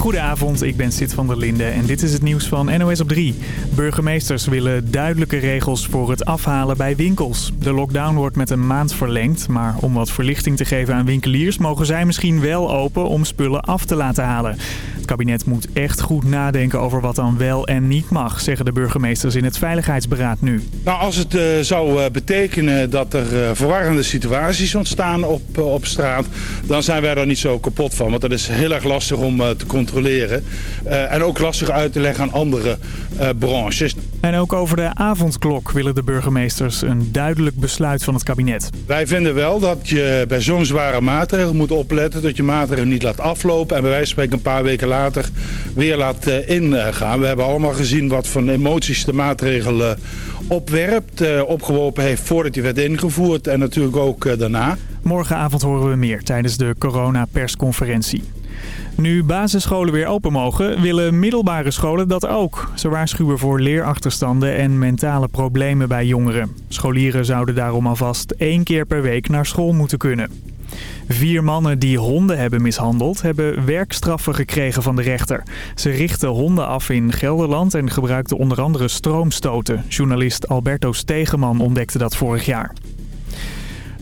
Goedenavond, ik ben Sid van der Linde en dit is het nieuws van NOS op 3. Burgemeesters willen duidelijke regels voor het afhalen bij winkels. De lockdown wordt met een maand verlengd, maar om wat verlichting te geven aan winkeliers... mogen zij misschien wel open om spullen af te laten halen. Kabinet moet echt goed nadenken over wat dan wel en niet mag, zeggen de burgemeesters in het Veiligheidsberaad nu. Nou, als het uh, zou uh, betekenen dat er uh, verwarrende situaties ontstaan op, op straat, dan zijn wij daar niet zo kapot van. Want dat is heel erg lastig om te controleren. en ook lastig uit te leggen aan andere branches. En ook over de avondklok willen de burgemeesters een duidelijk besluit van het kabinet. Wij vinden wel dat je bij zo'n zware maatregel moet opletten dat je maatregelen niet laat aflopen en bij wijze van spreken een paar weken later weer laat ingaan. We hebben allemaal gezien wat voor emoties de maatregel opwerpt, opgeworpen heeft voordat die werd ingevoerd en natuurlijk ook daarna. Morgenavond horen we meer tijdens de corona-persconferentie. Nu basisscholen weer open mogen, willen middelbare scholen dat ook. Ze waarschuwen voor leerachterstanden en mentale problemen bij jongeren. Scholieren zouden daarom alvast één keer per week naar school moeten kunnen. Vier mannen die honden hebben mishandeld hebben werkstraffen gekregen van de rechter. Ze richtten honden af in Gelderland en gebruikten onder andere stroomstoten. Journalist Alberto Stegeman ontdekte dat vorig jaar.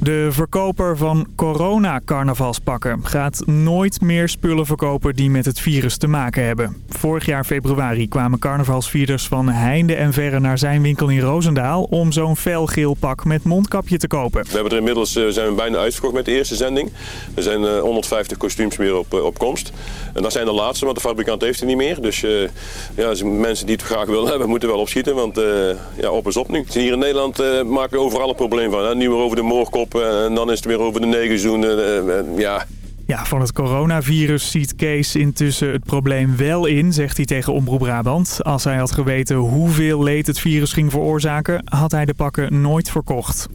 De verkoper van corona-carnavalspakken gaat nooit meer spullen verkopen die met het virus te maken hebben. Vorig jaar februari kwamen carnavalsvierders van heinde en verre naar zijn winkel in Roosendaal om zo'n felgeel pak met mondkapje te kopen. We hebben er inmiddels uh, zijn bijna uitverkocht met de eerste zending. Er zijn uh, 150 kostuums meer op, uh, op komst. En dat zijn de laatste, want de fabrikant heeft er niet meer. Dus ja, mensen die het graag willen hebben, moeten wel opschieten, want ja, op is op nu. Hier in Nederland maken we overal een probleem van. Hè? Nu over de moorkop en dan is het weer over de negenzoen. ja... Ja, van het coronavirus ziet Kees intussen het probleem wel in, zegt hij tegen Omroep Brabant. Als hij had geweten hoeveel leed het virus ging veroorzaken, had hij de pakken nooit verkocht.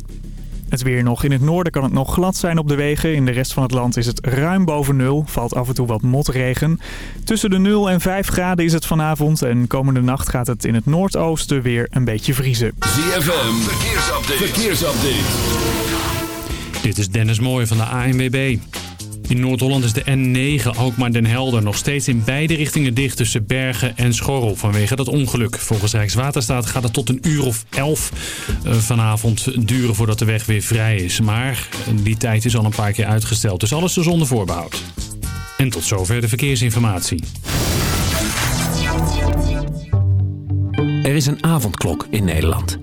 Het weer nog. In het noorden kan het nog glad zijn op de wegen. In de rest van het land is het ruim boven nul. Valt af en toe wat motregen. Tussen de 0 en 5 graden is het vanavond. En komende nacht gaat het in het noordoosten weer een beetje vriezen. ZFM, verkeersupdate. verkeersupdate. Dit is Dennis Mooij van de ANWB. In Noord-Holland is de N9 Alkmaar Den Helder nog steeds in beide richtingen dicht tussen Bergen en Schorrel vanwege dat ongeluk. Volgens Rijkswaterstaat gaat het tot een uur of elf eh, vanavond duren voordat de weg weer vrij is. Maar die tijd is al een paar keer uitgesteld, dus alles er zonder voorbehoud. En tot zover de verkeersinformatie. Er is een avondklok in Nederland.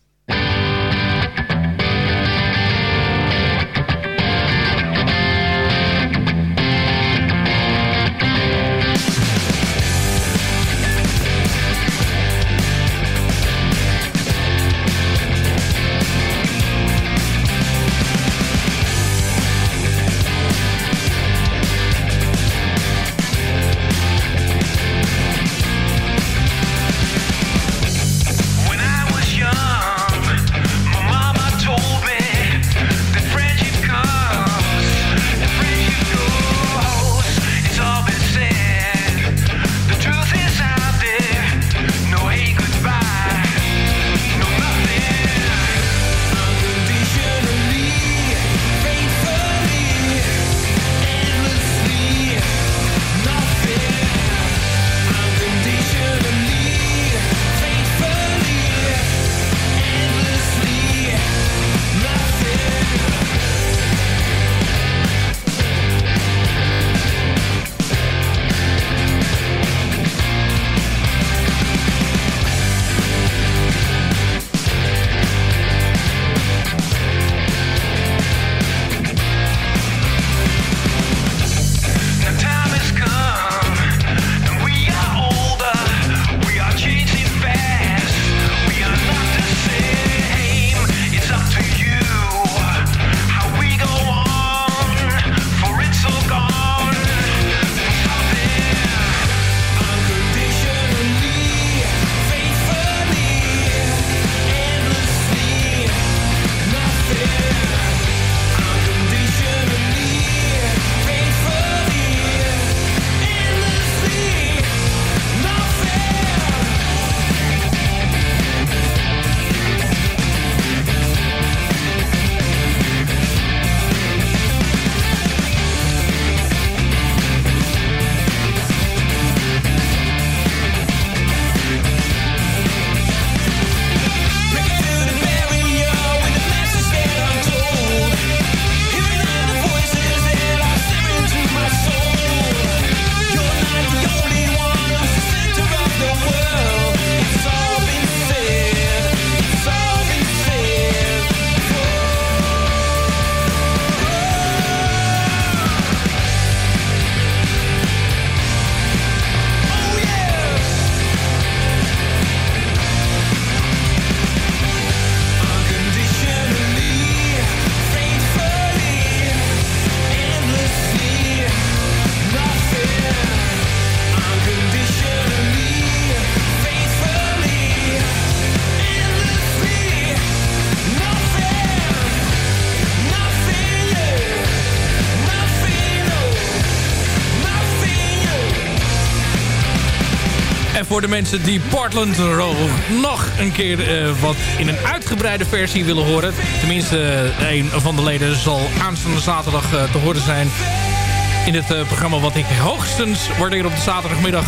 Voor de mensen die Portland Row nog een keer wat in een uitgebreide versie willen horen. Tenminste, een van de leden zal aanstaande zaterdag te horen zijn in het programma wat ik hoogstens waardeer op de zaterdagmiddag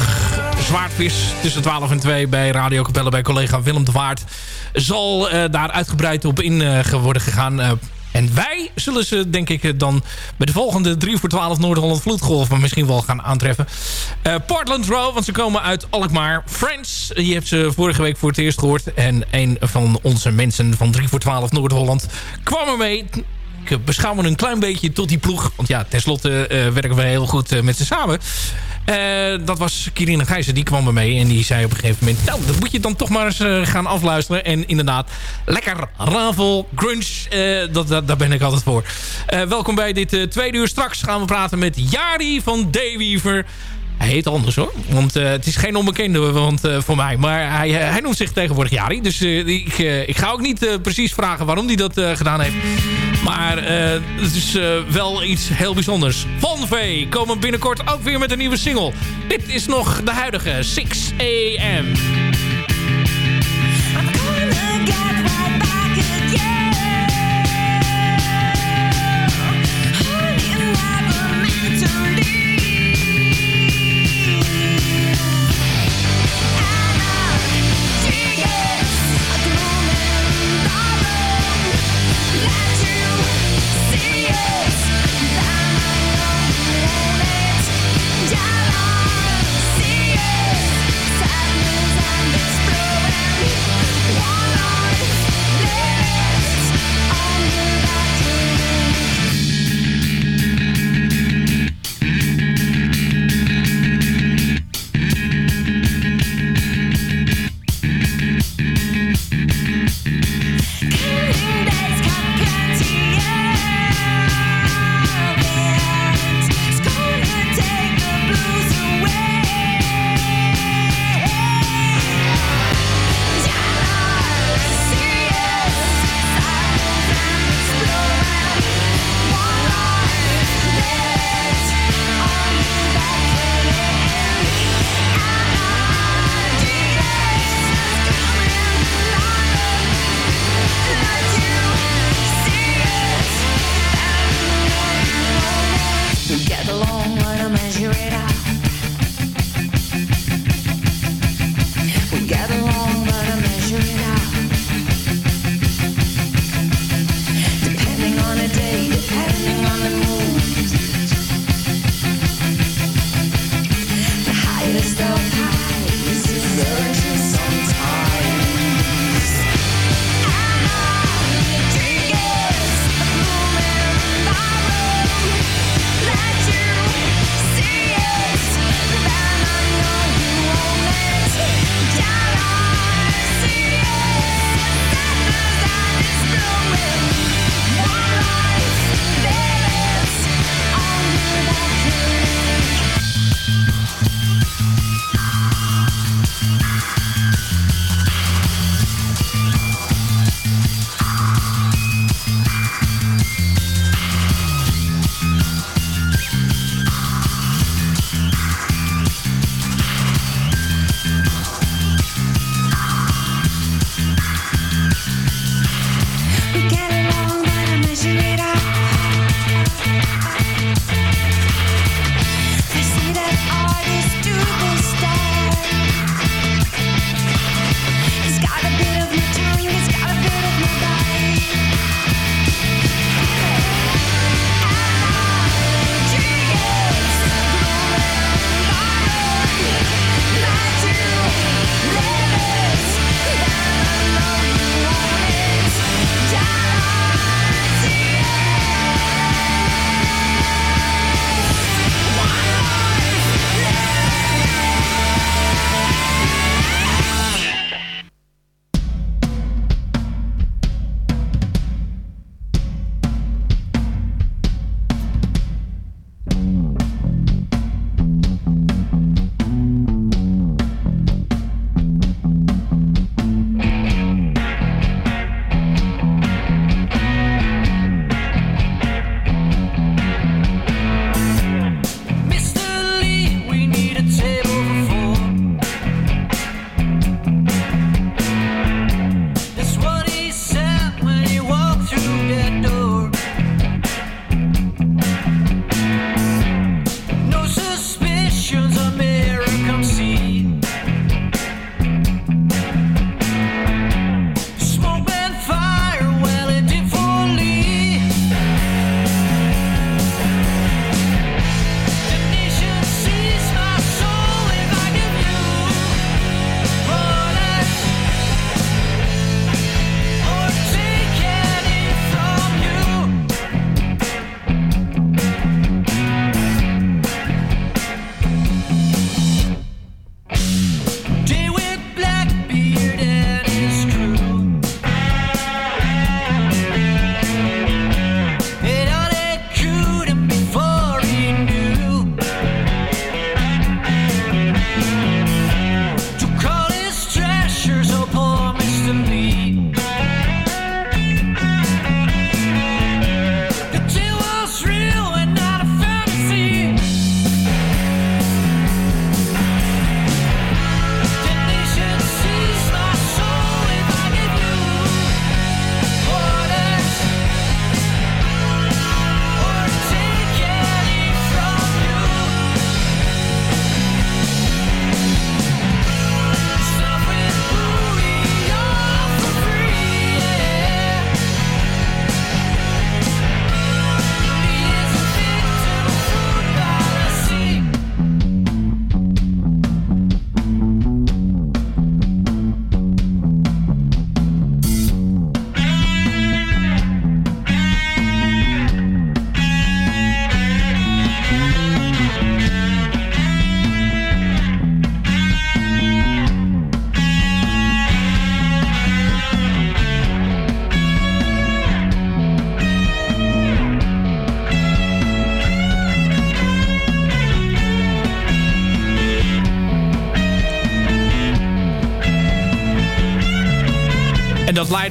Zwaardvis tussen 12 en 2 bij Radio Capelle bij collega Willem de Waard zal daar uitgebreid op in worden gegaan. En wij zullen ze, denk ik, dan bij de volgende 3 voor 12 Noord-Holland Vloedgolf misschien wel gaan aantreffen. Uh, Portland Row, want ze komen uit Alkmaar. Friends, je hebt ze vorige week voor het eerst gehoord. En een van onze mensen van 3 voor 12 Noord-Holland kwam ermee ik beschouw me een klein beetje tot die ploeg. Want ja, tenslotte uh, werken we heel goed met ze samen. Uh, dat was Kirine Gijzen, die kwam er mee. En die zei op een gegeven moment... Nou, dat moet je dan toch maar eens gaan afluisteren. En inderdaad, lekker ravel, grunge. Dat, dat, daar ben ik altijd voor. welkom bij dit tweede uur. Straks gaan we praten met Jari van Dayweaver. Hij heet anders hoor. Want uh, het is geen onbekende want, uh, voor mij. Maar hij, uh, hij noemt zich tegenwoordig Jari. Dus ik, ik ga ook niet precies vragen waarom hij dat gedaan heeft. Maar het is wel iets heel bijzonders. Van V komen binnenkort ook weer met een nieuwe single. Dit is nog de huidige 6 AM.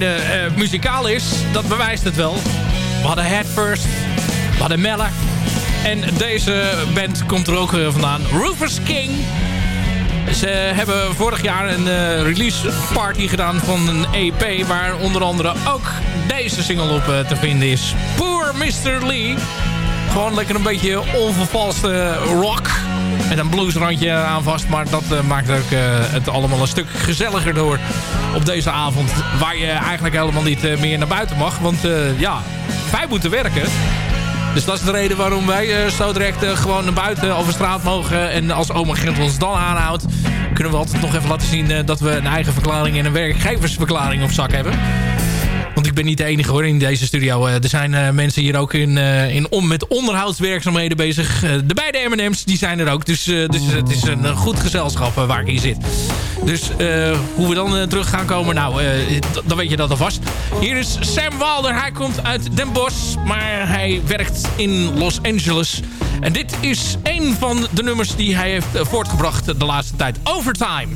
Uh, muzikaal is, dat bewijst het wel. We hadden Head First, we hadden Meller. En deze band komt er ook vandaan. Rufus King. Ze hebben vorig jaar een uh, release party gedaan van een EP... waar onder andere ook deze single op te vinden is. Poor Mr. Lee. Gewoon lekker een beetje onvervalste rock. Met een bluesrandje aan vast. Maar dat maakt ook het allemaal een stuk gezelliger door op deze avond. Waar je eigenlijk helemaal niet meer naar buiten mag. Want ja, wij moeten werken. Dus dat is de reden waarom wij uh, zo direct gewoon naar buiten over straat mogen. En als oma Gent ons dan aanhoudt, kunnen we altijd nog even laten zien dat we een eigen verklaring en een werkgeversverklaring op zak hebben. Want ik ben niet de enige hoor in deze studio. er zijn mensen hier ook in, in om, met onderhoudswerkzaamheden bezig. de beide M&M's die zijn er ook. Dus, dus het is een goed gezelschap waar ik hier zit. Dus uh, hoe we dan uh, terug gaan komen, nou, uh, dan weet je dat alvast. Hier is Sam Walder. Hij komt uit Den Bosch, maar hij werkt in Los Angeles. En dit is een van de nummers die hij heeft voortgebracht de laatste tijd. Overtime.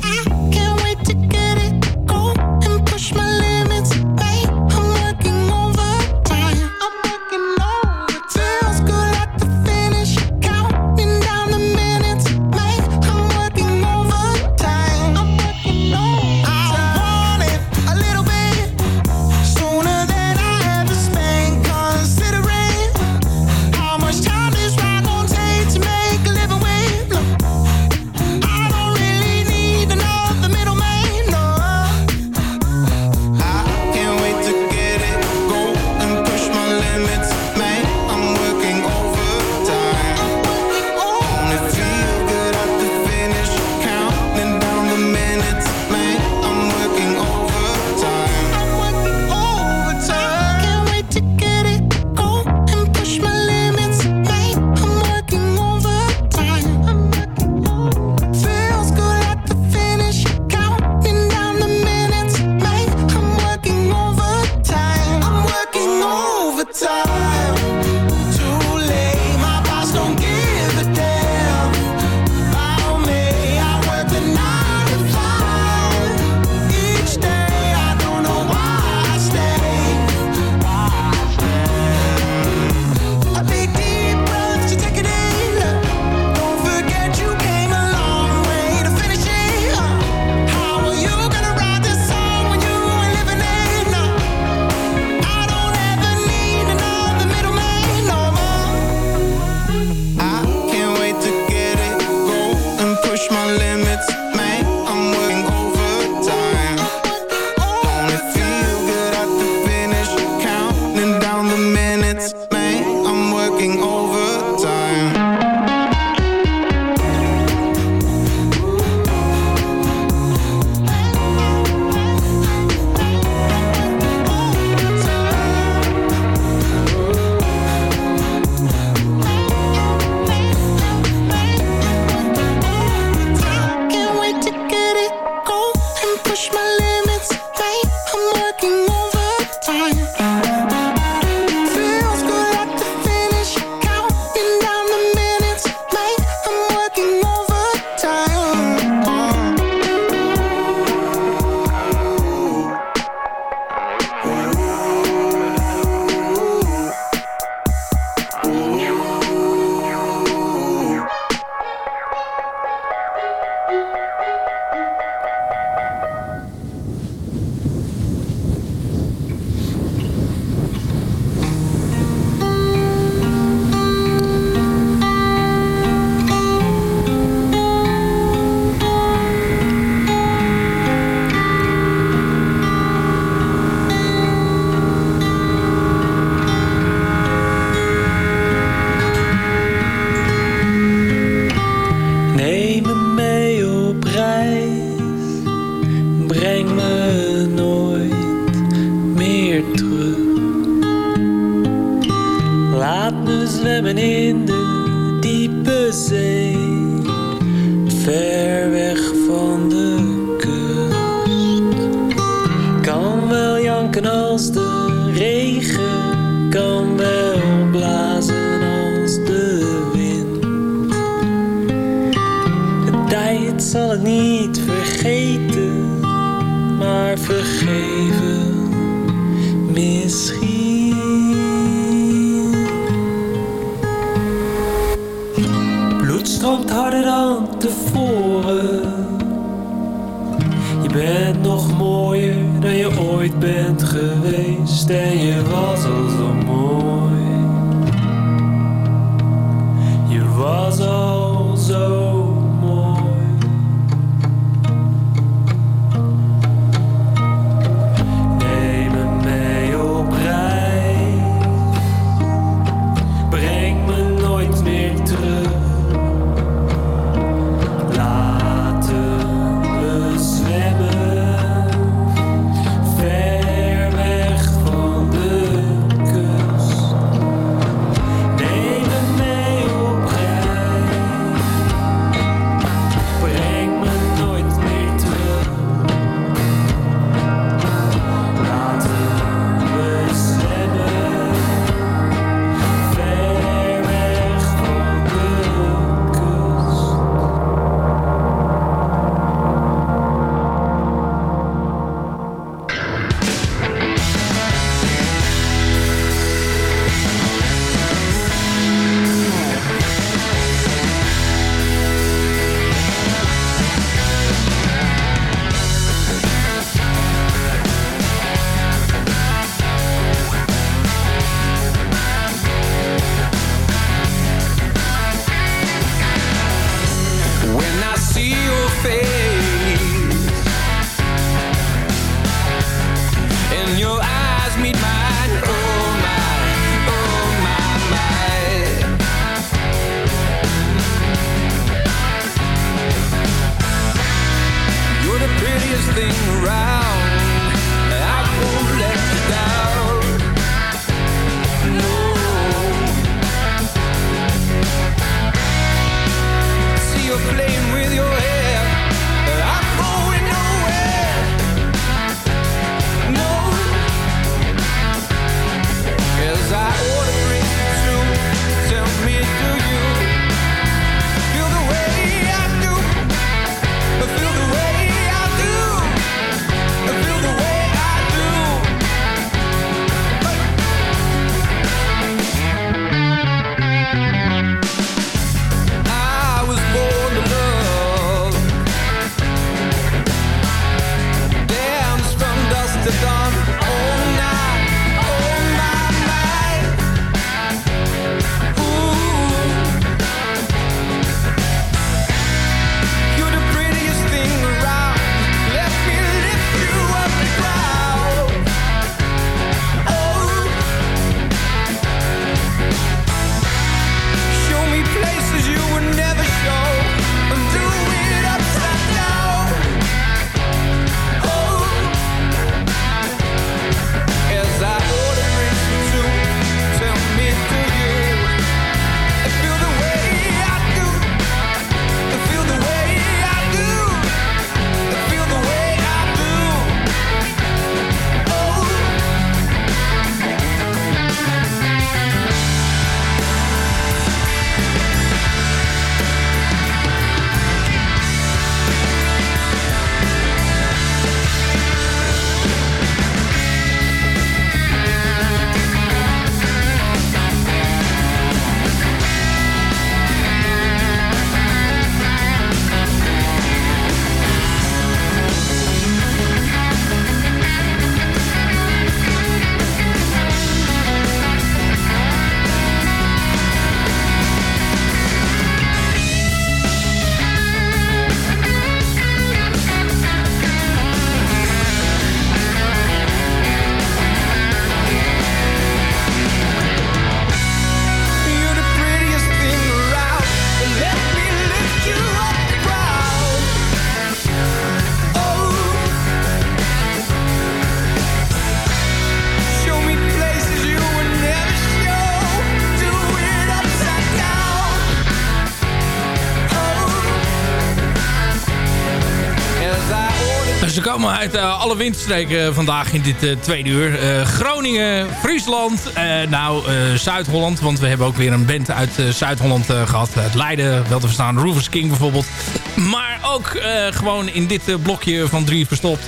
uit eh, alle windstreken vandaag in dit eh, tweede uur. Eh, Groningen, Friesland, nou Zuid-Holland. Want we hebben ook weer een band uit Zuid-Holland gehad. het Leiden, wel te verstaan, Rovers King bijvoorbeeld. Maar ook gewoon in dit blokje van drie verstopt.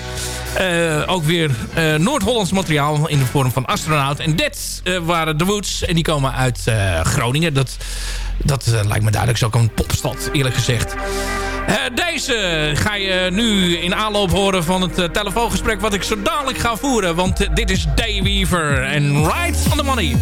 Ook weer Noord-Hollands materiaal in de vorm van astronaut. En dat waren de Woods. En die komen uit Groningen. Dat, dat lijkt me duidelijk. Zo een popstad, eerlijk gezegd deze ga je nu in aanloop horen van het eh, telefoongesprek wat ik zo dadelijk ga voeren. Want eh, dit is Day Weaver en Right on the Money.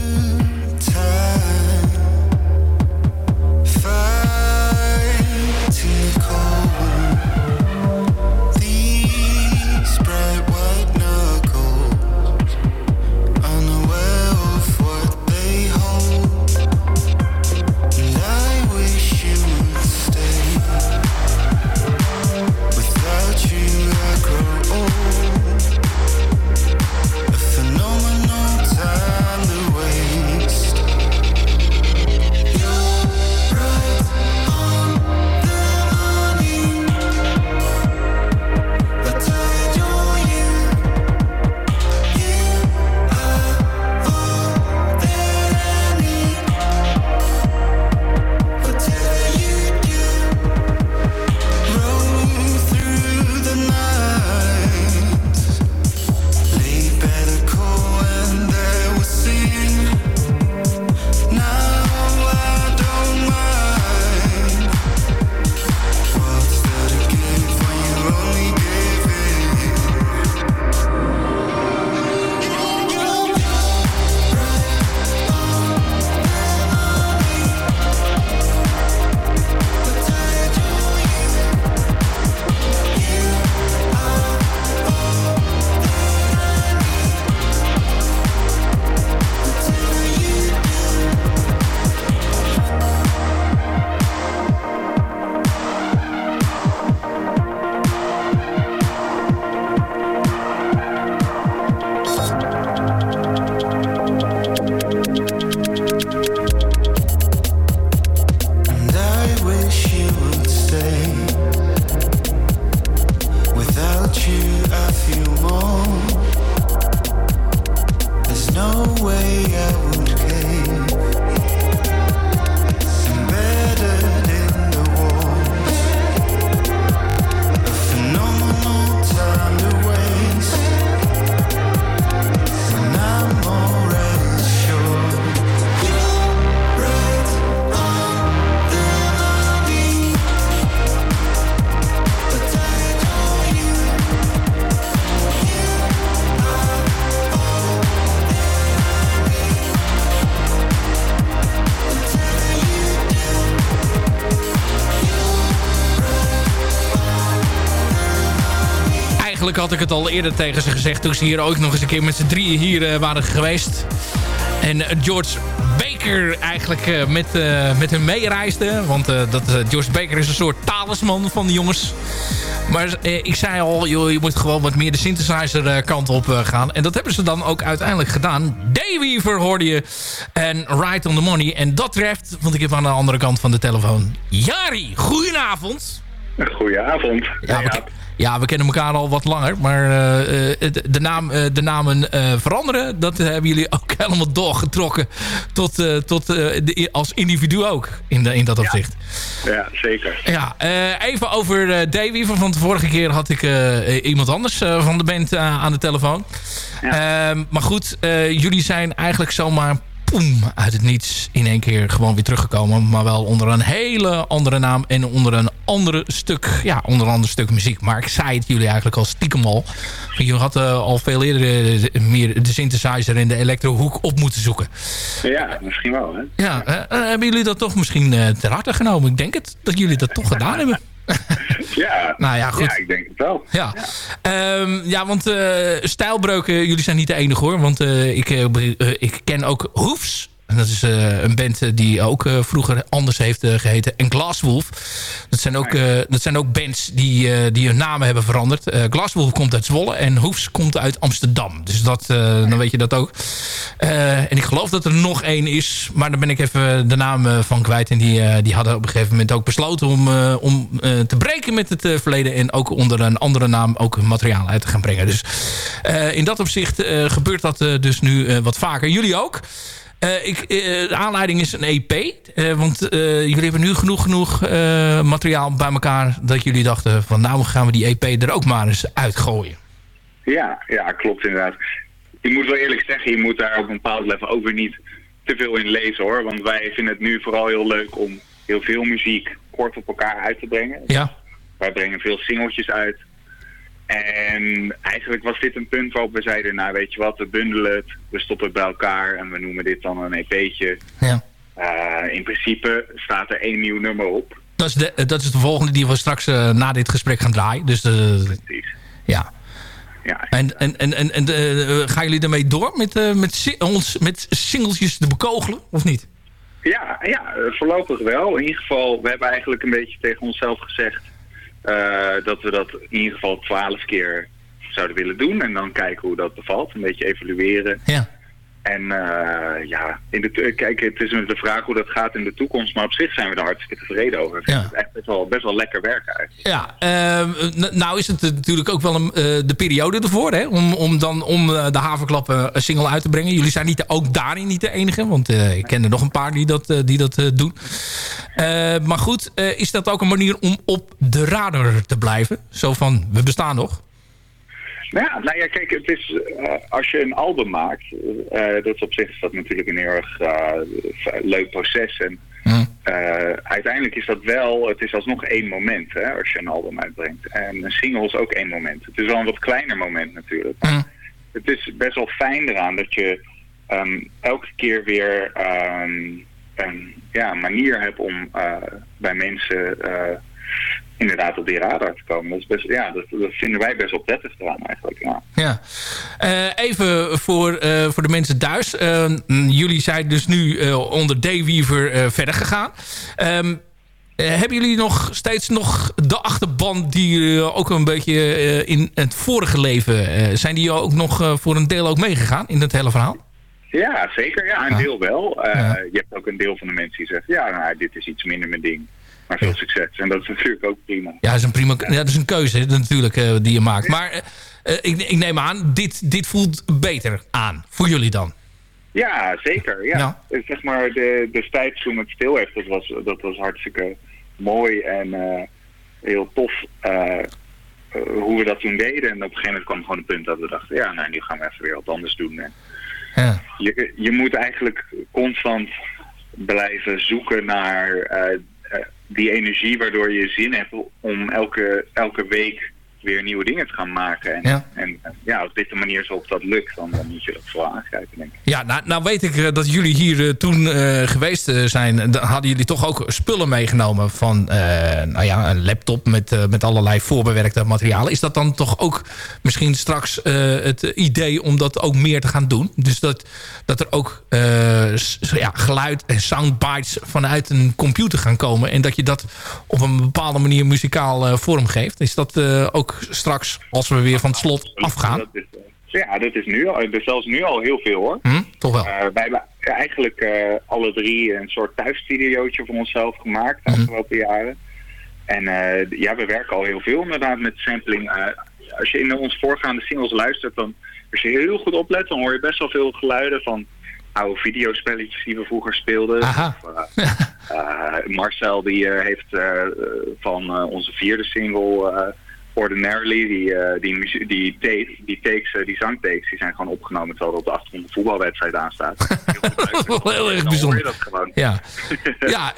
Eigenlijk had ik het al eerder tegen ze gezegd... toen ze hier ook nog eens een keer met z'n drieën hier eh, waren geweest. En eh, George Baker eigenlijk eh, met, met hen meereisde. Want dat, George Baker is een soort talisman van de jongens. Maar ik zei al, joh, je moet gewoon wat meer de synthesizer kant op gaan. En dat hebben ze dan ook uiteindelijk gedaan. Dayweaver hoorde je. En Right on the Money. En dat treft, want ik heb aan de andere kant van de telefoon... Jari, goedenavond. Goedenavond. Ja, we, ja, we kennen elkaar al wat langer. Maar eh, eh, de, naam, eh, de namen veranderen, dat hebben jullie ook helemaal doorgetrokken. Tot, tot de, als individu ook, in, de, in dat opzicht. Ja, zeker. Ja, even over Dayweaver. Want de vorige keer had ik iemand anders van de band aan de telefoon. Ehm, maar goed, jullie zijn eigenlijk zomaar poem, uit het niets in één keer gewoon weer teruggekomen. Maar wel onder een hele andere naam en onder een andere stuk, ja, onder een ander stuk muziek. Maar ik zei het jullie eigenlijk al stiekem al. Je had eh, al veel eerder eh, meer de synthesizer en de elektrohoek op moeten zoeken. Ja, misschien wel, hè? Ja, eh, hebben jullie dat toch misschien ter harte genomen? Ik denk het, dat jullie dat toch gedaan hebben. Ja, Nou ja, goed. ja ik denk het wel. Ja, ja. ja want eh, stijlbreuken, jullie zijn niet de enige hoor. Want eh, ik, eh, ik ken ook Hoefs. Dat is eh, een band eh, die ook eh, vroeger anders heeft eh, geheten. En Glasswolf. Dat zijn ook, dat zijn ook bands die, die hun namen hebben veranderd. Glasswolf komt uit Zwolle en Hoefs komt uit Amsterdam. Dus dat, dan weet je dat ook. En ik geloof dat er nog één is. Maar daar ben ik even de naam van kwijt. En die, die hadden op een gegeven moment ook besloten om, om te breken met het verleden. En ook onder een andere naam ook materiaal uit te gaan brengen. Dus in dat opzicht gebeurt dat dus nu wat vaker. Jullie ook. Eh, ik, eh, de aanleiding is een EP. eh, want jullie hebben nu genoeg, genoeg materiaal bij elkaar... dat jullie dachten van nou gaan we die EP er ook maar eens uitgooien. Ja, ja, klopt inderdaad. Je moet wel eerlijk zeggen, je moet daar op een bepaald level ook weer niet te veel in lezen hoor. Want wij vinden het nu vooral heel leuk om heel veel muziek kort op elkaar uit te brengen. Ja. wij brengen veel singeltjes uit. En eigenlijk was dit een punt waarop we zeiden, nou weet je wat, we bundelen het, we stoppen het bij elkaar en we noemen dit dan een EP'tje. Ja. Eh, in principe staat er één nieuw nummer op. Dat is, de, dat is de volgende die we straks eh, na dit gesprek gaan draaien. Dus de, Precies. ja. Ja, En, en, en, en, en eh, gaan jullie daarmee door met, eh, met, ons met singeltjes te bekogelen, of niet? Ja, ja, eh, voorlopig wel. In ieder geval, we hebben eigenlijk een beetje tegen onszelf gezegd eh, dat we dat in ieder geval twaalf keer zouden willen doen. En dan kijken hoe dat bevalt. Een beetje evalueren. Ja. En eh, ja, in de, kijk, het is de vraag hoe dat gaat in de toekomst. Maar op zich zijn we er hartstikke tevreden over. Ja. het echt best wel, best wel lekker werken eigenlijk. Ja, ehm, nou is het natuurlijk ook wel een, eh, de periode ervoor, hè? Om, om dan om eh, de haverklappen een single uit te brengen. Jullie zijn niet de- ook daarin niet de enige, want ik ken er nog een paar die dat, die dat doen. Maar goed, is dat ook een manier om op de radar te blijven? Zo van, we bestaan nog. Nou ja, nou ja, kijk, het is, eh, als je een album maakt, eh, dat is op zich is dat natuurlijk een heel erg eh, leuk proces. En uiteindelijk is dat wel, het is alsnog één moment hè, als je een album uitbrengt. En een single is ook één moment. Het is wel een wat kleiner moment natuurlijk. Het is best wel fijn eraan dat je ehm, elke keer weer ehm, een ja, manier hebt om bij mensen inderdaad op die radar te komen. Dat, is best, ja, dat, dat vinden wij best wel prettig eraan eigenlijk. Ja. Ja. Eh, even voor, eh, voor de mensen thuis. Eh, mm, jullie zijn dus nu eh, onder Dayweaver verder gegaan. Ehm, eh, hebben jullie nog steeds nog de achterban die ook een beetje in het vorige leven... zijn die ook nog voor een deel ook meegegaan in het hele verhaal? Ja, zeker. Ja, een deel wel. Ja. Je hebt ook een deel van de mensen die zeggen, ja, nou, dit is iets minder mijn ding. Maar veel succes. En dat is natuurlijk ook prima. Ja, dat is een, prima, ja, dat is een keuze natuurlijk eh, die je maakt. Maar eh, eh, ik, ik neem aan, dit, dit voelt beter aan. Voor jullie dan? Ja, zeker. Ja. Ja. Zeg maar, de, destijds toen het stil heeft, dat was, dat was hartstikke mooi en heel tof hoe we dat toen deden. En op een gegeven moment kwam gewoon een punt dat we dachten, ja, nou, nu gaan we even weer wat anders doen. En Ja. je, je moet eigenlijk constant blijven zoeken naar die energie waardoor je zin hebt om elke, elke week weer nieuwe dingen te gaan maken. En Ja. en ja, op dit manier zo op dat lukt, dan, dan moet je dat vooral aangrijpen, denk ik. Ja, nou, nou weet ik eh, dat jullie hier eh, toen eh, geweest zijn. Dan hadden jullie toch ook spullen meegenomen van nou ja, een laptop met, met allerlei voorbewerkte materialen. Is dat dan toch ook misschien straks het idee om dat ook meer te gaan doen? Dus dat, dat er ook ja, geluid en soundbites vanuit een computer gaan komen. En dat je dat op een bepaalde manier muzikaal eh, vormgeeft. Is dat ook straks, als we weer van het slot afgaan? Eh, ja, dat is nu al, dus zelfs nu al heel veel hoor. Hm? Toch wel? Eh, wij hebben eigenlijk eh, alle drie een soort thuisstudiootje voor onszelf gemaakt de Mhm. afgelopen jaren. En ja, we werken al heel veel inderdaad met sampling. Als je in onze voorgaande singles luistert, dan als je heel goed oplet, dan hoor je best wel veel geluiden van oude videospelletjes die we vroeger speelden. Aha. Of, Marcel die heeft van onze vierde single Ordinarily, die, eh, die, die, take- die takes, eh, die zangtakes, die zijn gewoon opgenomen terwijl er op de achtergrond een voetbalwedstrijd aanstaat. Heel erg hoor je bijzonder. dat gewoon. Ja, ja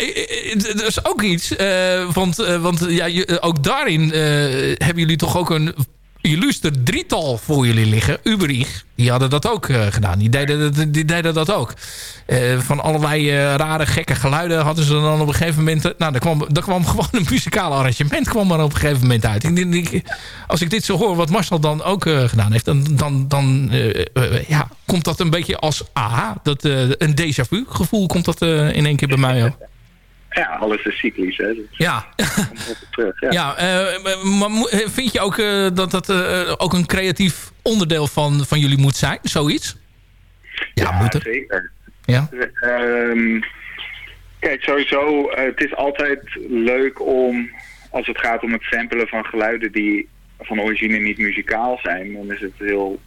dat is ook iets. eh, want want ja, ook daarin hebben jullie toch ook een illuster drietal voor jullie liggen. Uberich, die hadden dat ook eh, gedaan. Die deden, die deden dat ook. Eh, van allerlei eh, rare, gekke geluiden hadden ze dan op een gegeven moment... nou, daar kwam, daar kwam gewoon een muzikaal arrangement kwam er op een gegeven moment uit. Ik als ik dit zo hoor, wat Marcel dan ook gedaan heeft... dan, dan, dan ja, komt dat een beetje als aha. Dat, een déjà vu gevoel komt dat in één keer bij mij ook. Ja, alles is cyclisch, hè. Dus Ja, terug. Ja, ja eh, maar- eh, vind je ook eh, dat dat ook een creatief onderdeel van, van jullie moet zijn? Zoiets? Ja, moet er. zeker. Ja. Ehm, kijk, sowieso, het is altijd leuk om, als het gaat om het samplen van geluiden die van origine niet muzikaal zijn, dan is het heel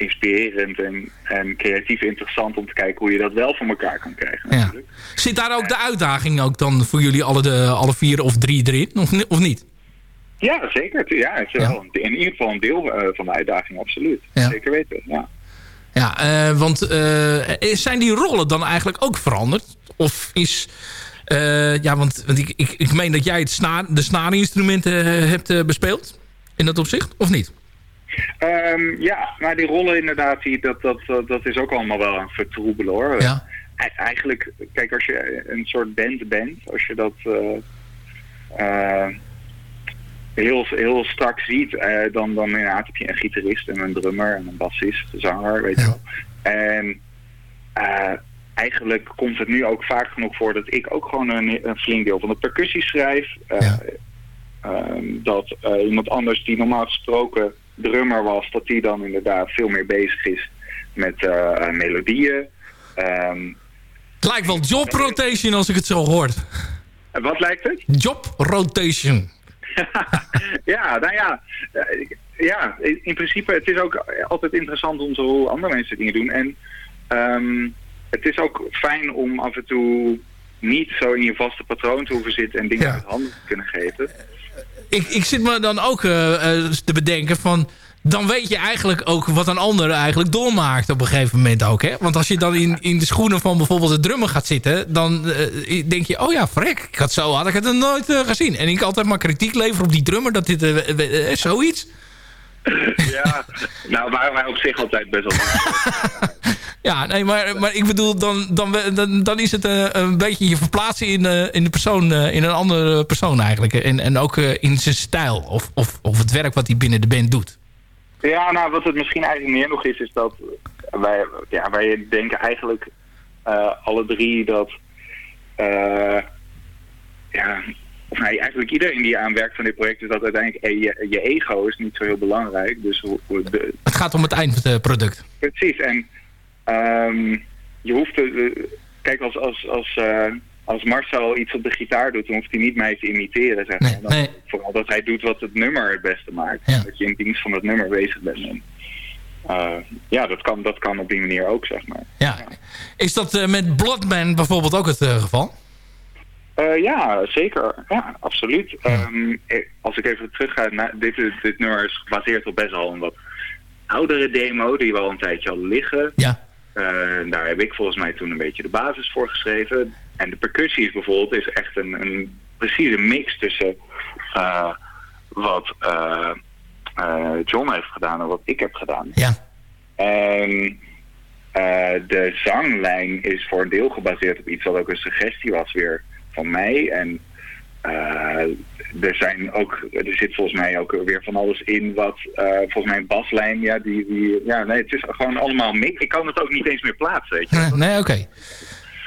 inspirerend en, en creatief interessant om te kijken hoe je dat wel van elkaar kan krijgen. Ja. Zit daar ook de uitdaging ook dan voor jullie alle, de, alle vier of drie erin? Of, of niet? Ja, zeker. Ja, het is wel een- in ieder geval een deel eh, van de uitdaging, absoluut. Ja. Zeker weten, ja. Ja, eh, want eh, zijn die rollen dan eigenlijk ook veranderd? Of is ja, want, want ik, ik, ik meen dat jij het sna de snaarinstrumenten eh, hebt bespeeld. In dat opzicht, of niet? Ehm, ja, maar die rollen inderdaad, die, dat, dat, dat, is ook allemaal wel het vertroebelen hoor. Ja. E- eigenlijk, kijk, als je een soort band bent, als je dat eh, eh, heel, heel strak ziet, eh, dan, dan inderdaad heb je een gitarist en een drummer en een bassist, een zanger, weet je wel. En eigenlijk komt het nu ook vaak genoeg voor dat ik ook gewoon een, een flink deel van de percussie schrijf. Eh, ehm, dat iemand anders die normaal gesproken drummer was, dat die dan inderdaad veel meer bezig is met eh, eh, melodieën. Ehm, Het lijkt wel job rotation als ik het zo hoor. en wat lijkt het? Job rotation. ja, nou ja, eh, ja, in in principe, het is ook altijd interessant om te horen hoe andere mensen dingen doen. En ehm, het is ook fijn om af en toe niet zo in je vaste patroon te hoeven zitten en dingen Ja. uit handen te kunnen geven. Ik, ik zit me dan ook eh, eh, te bedenken van... Dan weet je eigenlijk ook wat een ander eigenlijk doormaakt op een gegeven moment ook. Hè? Want als je dan in, in de schoenen van bijvoorbeeld de drummer gaat zitten... dan eh, denk je, oh ja, vrek, ik had zo had ik het nog nooit gezien. En ik altijd maar kritiek leveren op die drummer, dat dit zoiets. Ja, nou waren wij op zich altijd best wel... Ja, nee, maar, maar ik bedoel, dan, dan, dan, dan is het eh, een beetje je verplaatsen in, eh, in, de persoon, eh, in een andere persoon eigenlijk. En, en ook in zijn stijl of, of, of het werk wat hij binnen de band doet. Ja, nou wat het misschien eigenlijk meer nog is, is dat wij, ja, wij denken eigenlijk alle drie dat, ja, of eigenlijk iedereen die aan werkt van dit project, is dat uiteindelijk je, je ego is niet zo heel belangrijk. Dus de, Het gaat om het eindproduct. precies, en ehm, je hoeft, te, eh, kijk als, als, als, eh, als Marcel iets op de gitaar doet, dan hoeft hij niet mij te imiteren, zeg maar. Dan- nee. Vooral dat hij doet wat het nummer het beste maakt. Ja. Dat je in dienst van het nummer bezig bent. En, eh, ja, dat kan, dat kan op die manier ook, zeg maar. Ja. Is dat met Bloodman bijvoorbeeld ook het geval? Ja, zeker. Ja, absoluut. Ehm, eh, als ik even terug ga, naar, dit, dit nummer is gebaseerd op best wel een wat oudere demo die we al een tijdje hadden liggen. Ja. Eh, daar heb ik volgens mij toen een beetje de basis voor geschreven. En de percussies bijvoorbeeld is echt een, een precieze mix tussen eh, wat eh, John heeft gedaan en wat ik heb gedaan. Ja. En de zanglijn is voor een deel gebaseerd op iets wat ook een suggestie was weer van mij. En er zijn ook, er zit volgens mij ook weer van alles in wat, eh, volgens mij een baslijn, ja, die, die, ja, nee, het is gewoon allemaal mix. Ik kan het ook niet eens meer plaatsen, weet je. Nee, nee oké.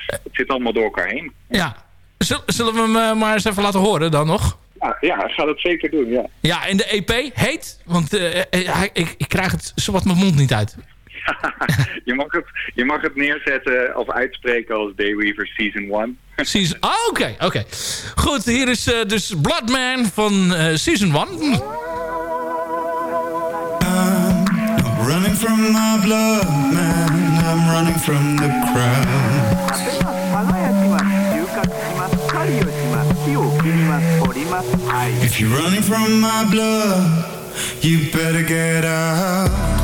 Het zit allemaal door elkaar heen. Ja. Zul- Zullen we hem eh, maar eens even laten horen dan nog? Ja, ja, ik ga dat zeker doen, ja. Ja, en de EP heet? Want eh, eh, ik, ik krijg het zowat mijn mond niet uit. je, mag het, je mag het neerzetten of uitspreken als Dayweaver Season 1. Season, ah, oké, oké. Goed, hier is eh, dus Bloodman van eh, Season 1. Running from my blood, man. I'm running from the crowd. If you're running from my blood, you better get out.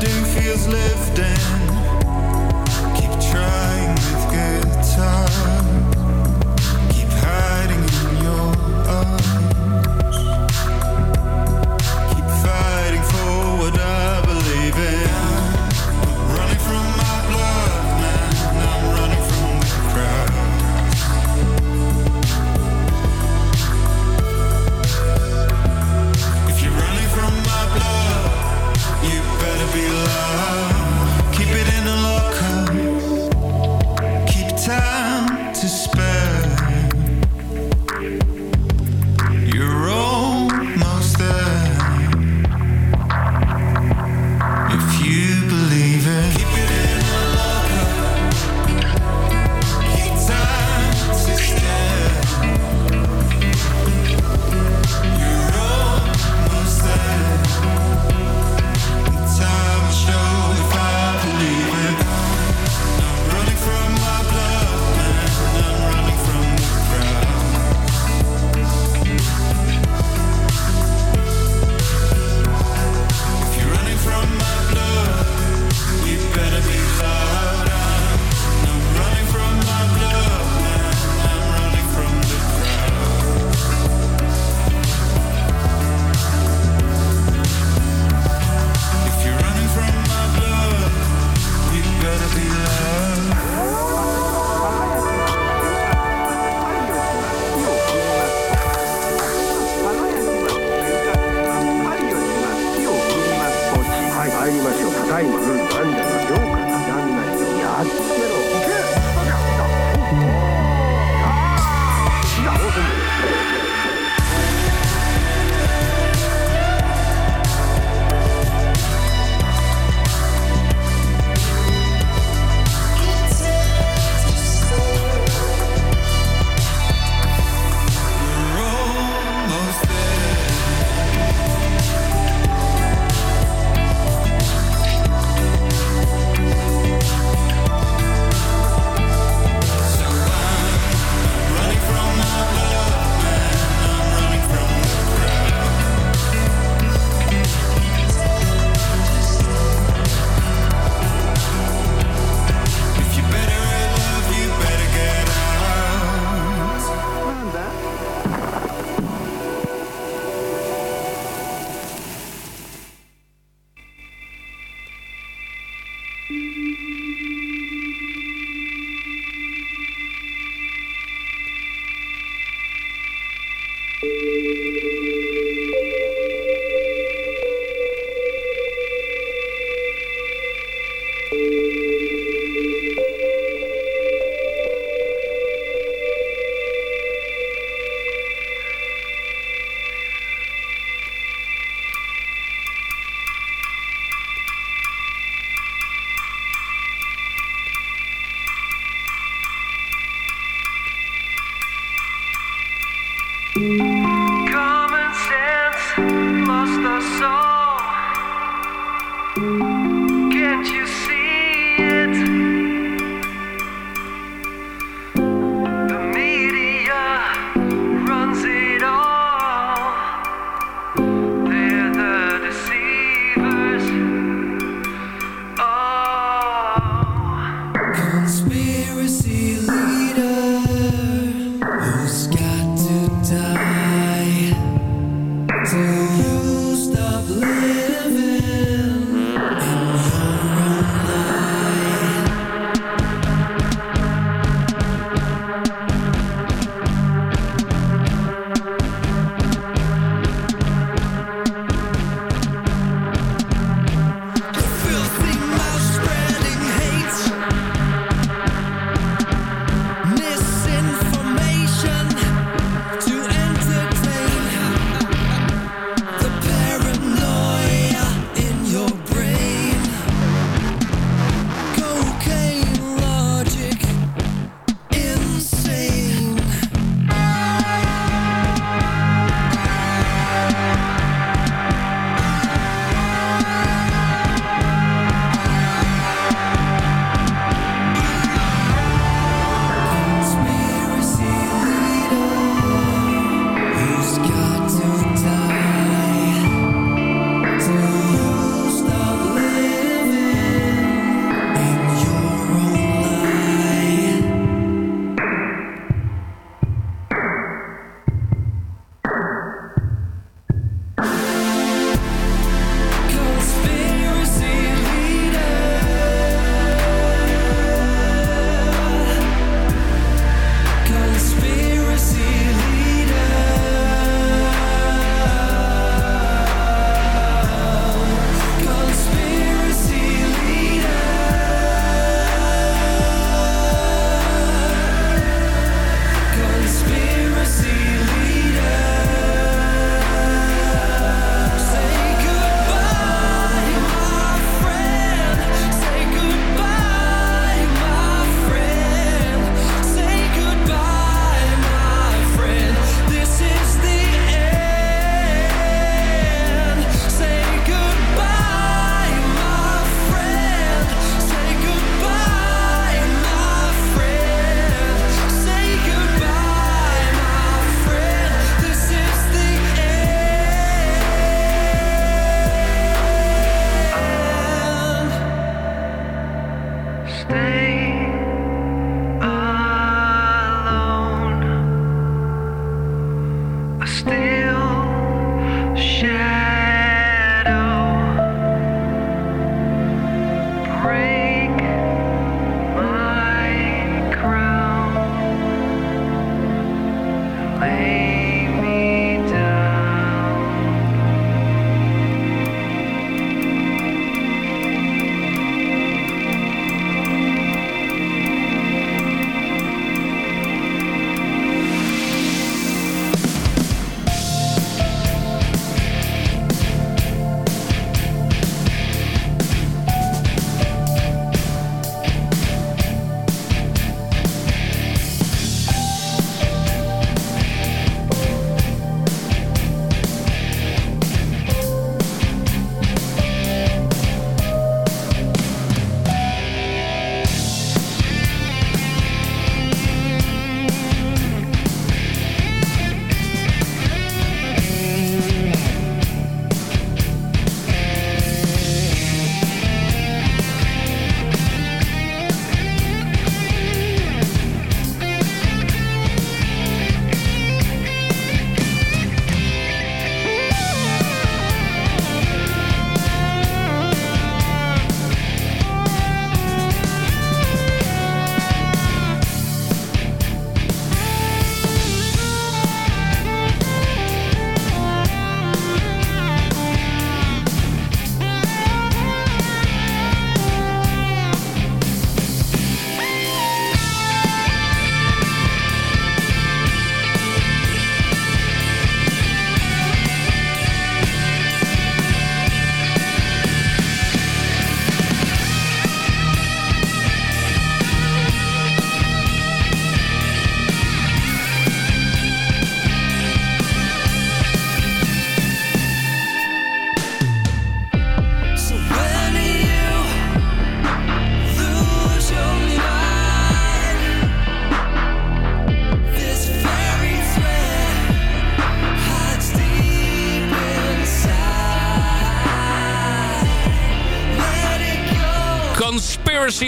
do feels lived in.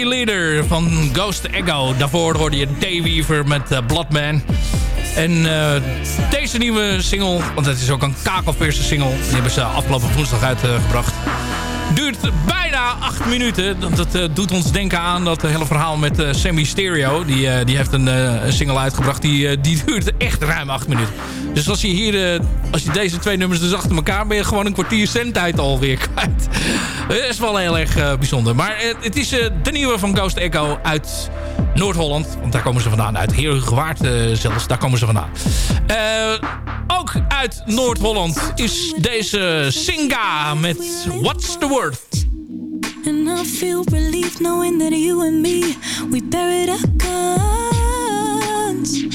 Leader van Ghost Echo. Daarvoor hoorde je Dayweaver met uh, Bloodman. En uh, deze nieuwe single, want het is ook een kakelverse single... die hebben ze afgelopen woensdag uitgebracht. Duurt bijna acht minuten. Dat, uh, doet ons denken aan dat hele verhaal met Sammy Stereo. Die, die heeft een, een, single uitgebracht. Die, die duurt echt ruim acht minuten. Dus als je hier, als je deze twee nummers dus achter elkaar... ben je gewoon een kwartier zendtijd alweer kwijt. Dat is wel heel erg bijzonder. Maar het is de nieuwe van Ghost Echo uit Noord-Holland. Want daar komen ze vandaan. Uit Heerhugowaard zelfs. Daar komen ze vandaan. ook uit Noord-Holland is deze Singa met What's the Word? And I feel relief knowing that you and me, we buried our guns.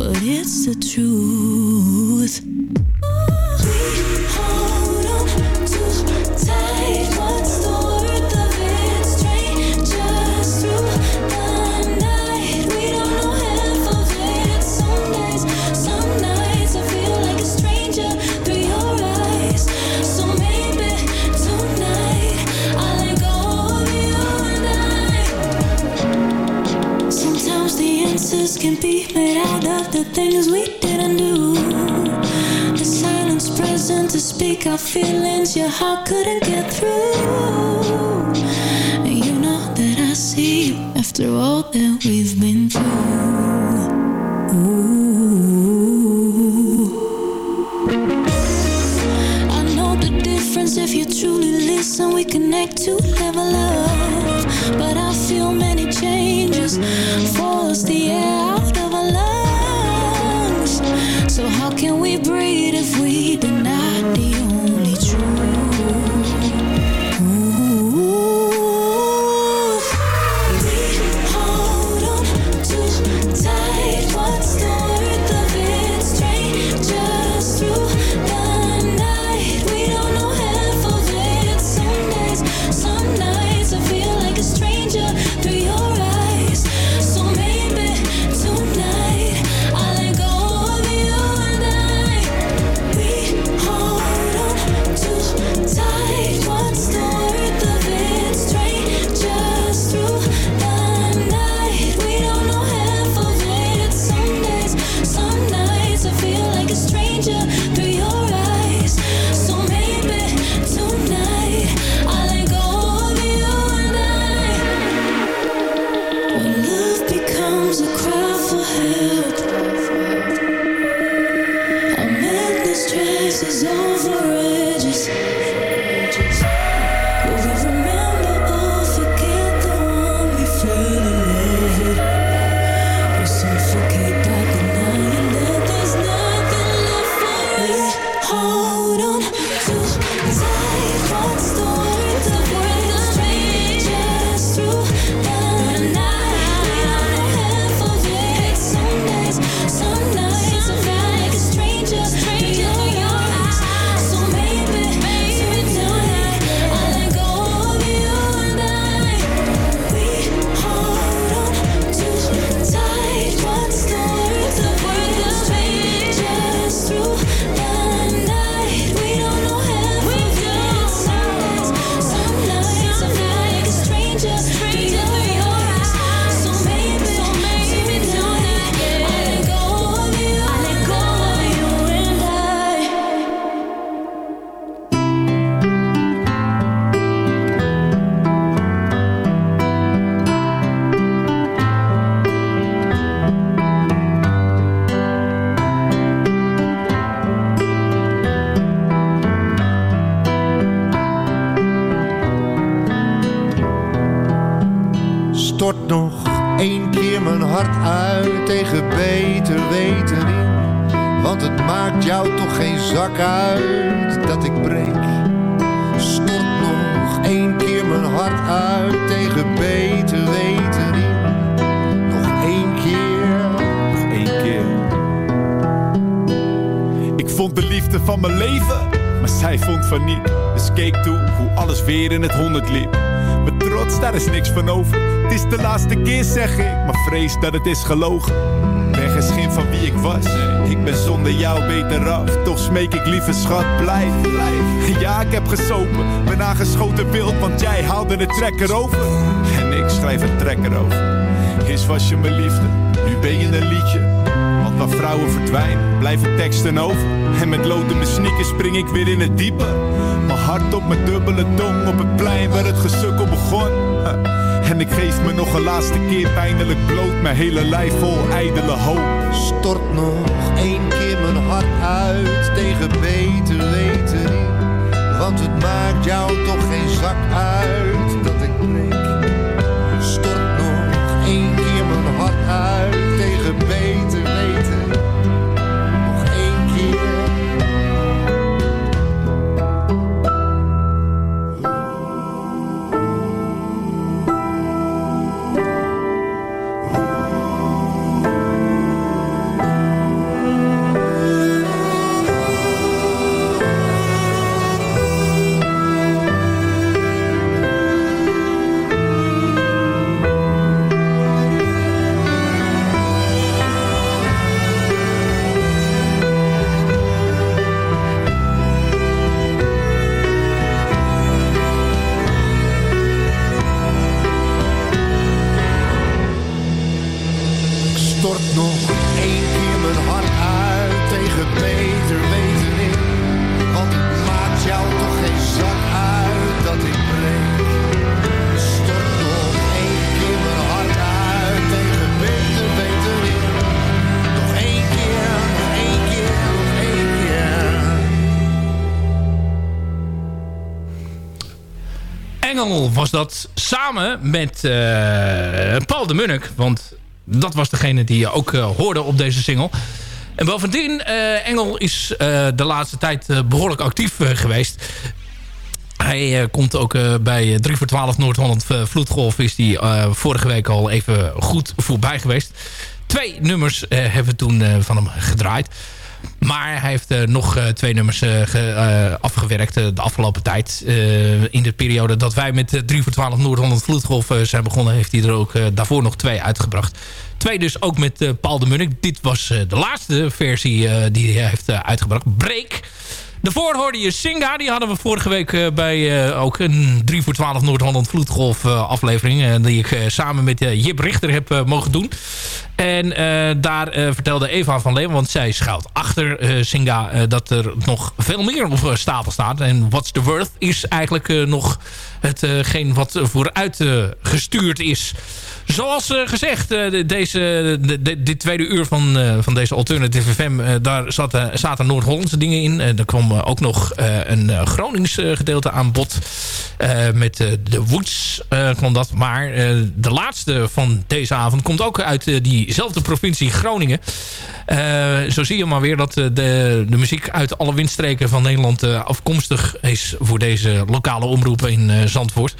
But it's the truth. Feelings your heart couldn't get through. Dat het is gelogen. Ben geen schim van wie ik was. Ik ben zonder jou beter af. Toch smeek ik lieve schat, blijf, blijf. Ja, ik heb gesopen, ben aangeschoten wild, want jij haalde de trekker over. En ik schrijf een trekker over. Eerst was je mijn liefde, nu ben je een liedje. Want waar vrouwen verdwijnen, blijven teksten over. En met lood in mijn spring ik weer in het diepe. Mijn hart op mijn dubbele tong op het plein waar het gesukkel begon. En ik geef me nog een laatste keer pijnlijk bloot. Mijn hele lijf vol ijdele hoop. Stort nog één keer mijn hart uit tegen beter weten. Want het maakt jou toch geen zak uit dat ik breek. Stort nog één keer mijn hart uit tegen beter Engel was dat samen met eh, Paul de Munnik. Want dat was degene die je ook eh, hoorde op deze single. En bovendien, eh, Engel is de laatste tijd eh, behoorlijk actief geweest. Hij komt ook bij 3 voor 12 Noord-Holland Vloedgolf. Is die vorige week al even goed voorbij geweest. Twee nummers hebben we toen van hem gedraaid. Maar hij heeft eh, nog eh, twee nummers eh, ge- afgewerkt de afgelopen tijd. In de periode dat wij met eh, 3 voor 12 Noord-Holland Vloedgolf zijn begonnen... heeft hij er ook daarvoor nog twee uitgebracht. Twee dus ook met Paul de Munnik. Dit was de laatste versie die hij heeft uitgebracht. Break. Daarvoor hoorde je Singa. Die hadden we vorige week eh, bij eh, ook een 3 voor 12 Noord-Holland Vloedgolf eh, aflevering. die ik samen met Jip Richter heb mogen doen. En daar vertelde Eva van Leeuwen, want zij schuilt achter Singa... dat er nog veel meer op stapel staat. En What's the Worth is eigenlijk nog hetgeen wat vooruit gestuurd is... Zoals eh, gezegd, eh, de- deze, de, dit tweede uur van, eh, van deze Alternative FM... daar zaten, zaten Noord-Hollandse dingen in. Eh, er kwam ook nog een Gronings gedeelte aan bod. Met de Woods kwam dat. Maar de laatste van deze avond komt ook uit diezelfde provincie Groningen. Zo zie je maar weer dat de, de muziek uit alle windstreken van Nederland afkomstig is... voor deze lokale omroepen in Zandvoort.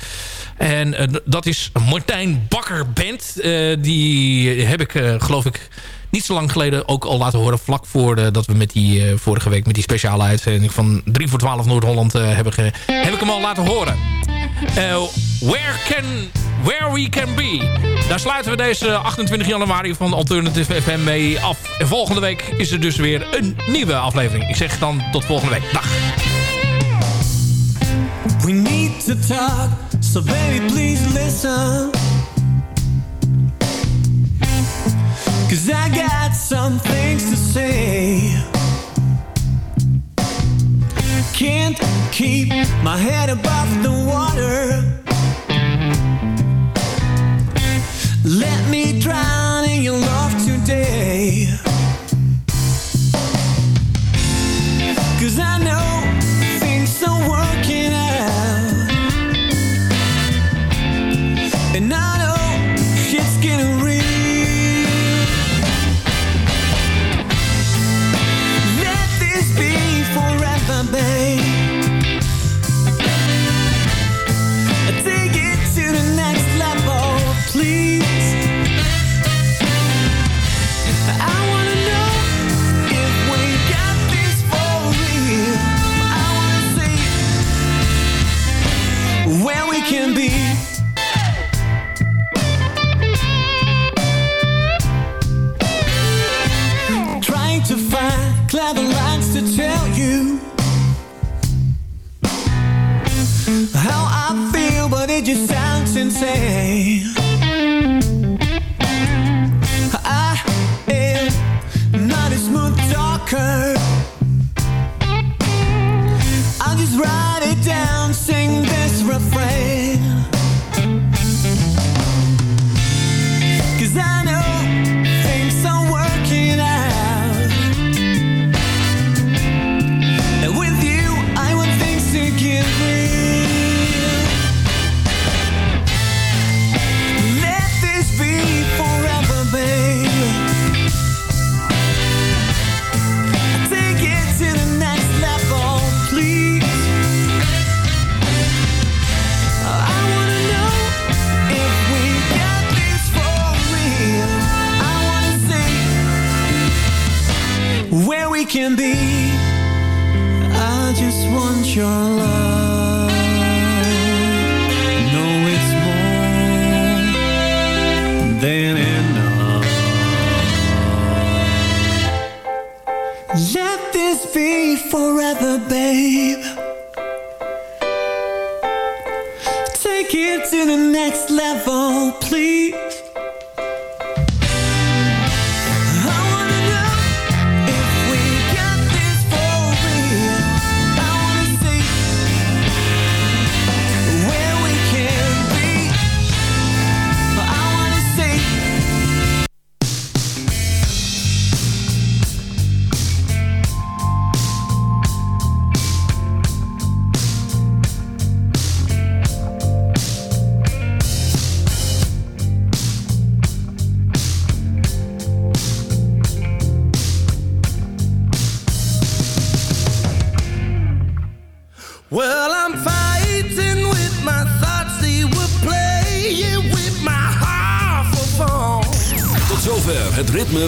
En eh, dat is Martijn Bakker Band. Eh, die heb ik, eh, geloof ik, niet zo lang geleden ook al laten horen. Vlak voordat dat we met die, vorige week met die speciale uitzending van 3 voor 12 Noord-Holland hebben ge- heb ik hem al laten horen. Where, can, where We Can Be. Daar sluiten we deze 28 januari van Alternative FM mee af. En volgende week is er dus weer een nieuwe aflevering. Ik zeg dan tot volgende week. Dag. We need to talk, so baby, please listen. Cause I got some things to say. Can't keep my head above the water. Let me drown in your love